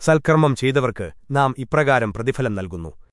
സൽക്കർമ്മം ചെയ്തവർക്ക് നാം ഇപ്രകാരം പ്രതിഫലം നൽകുന്നു.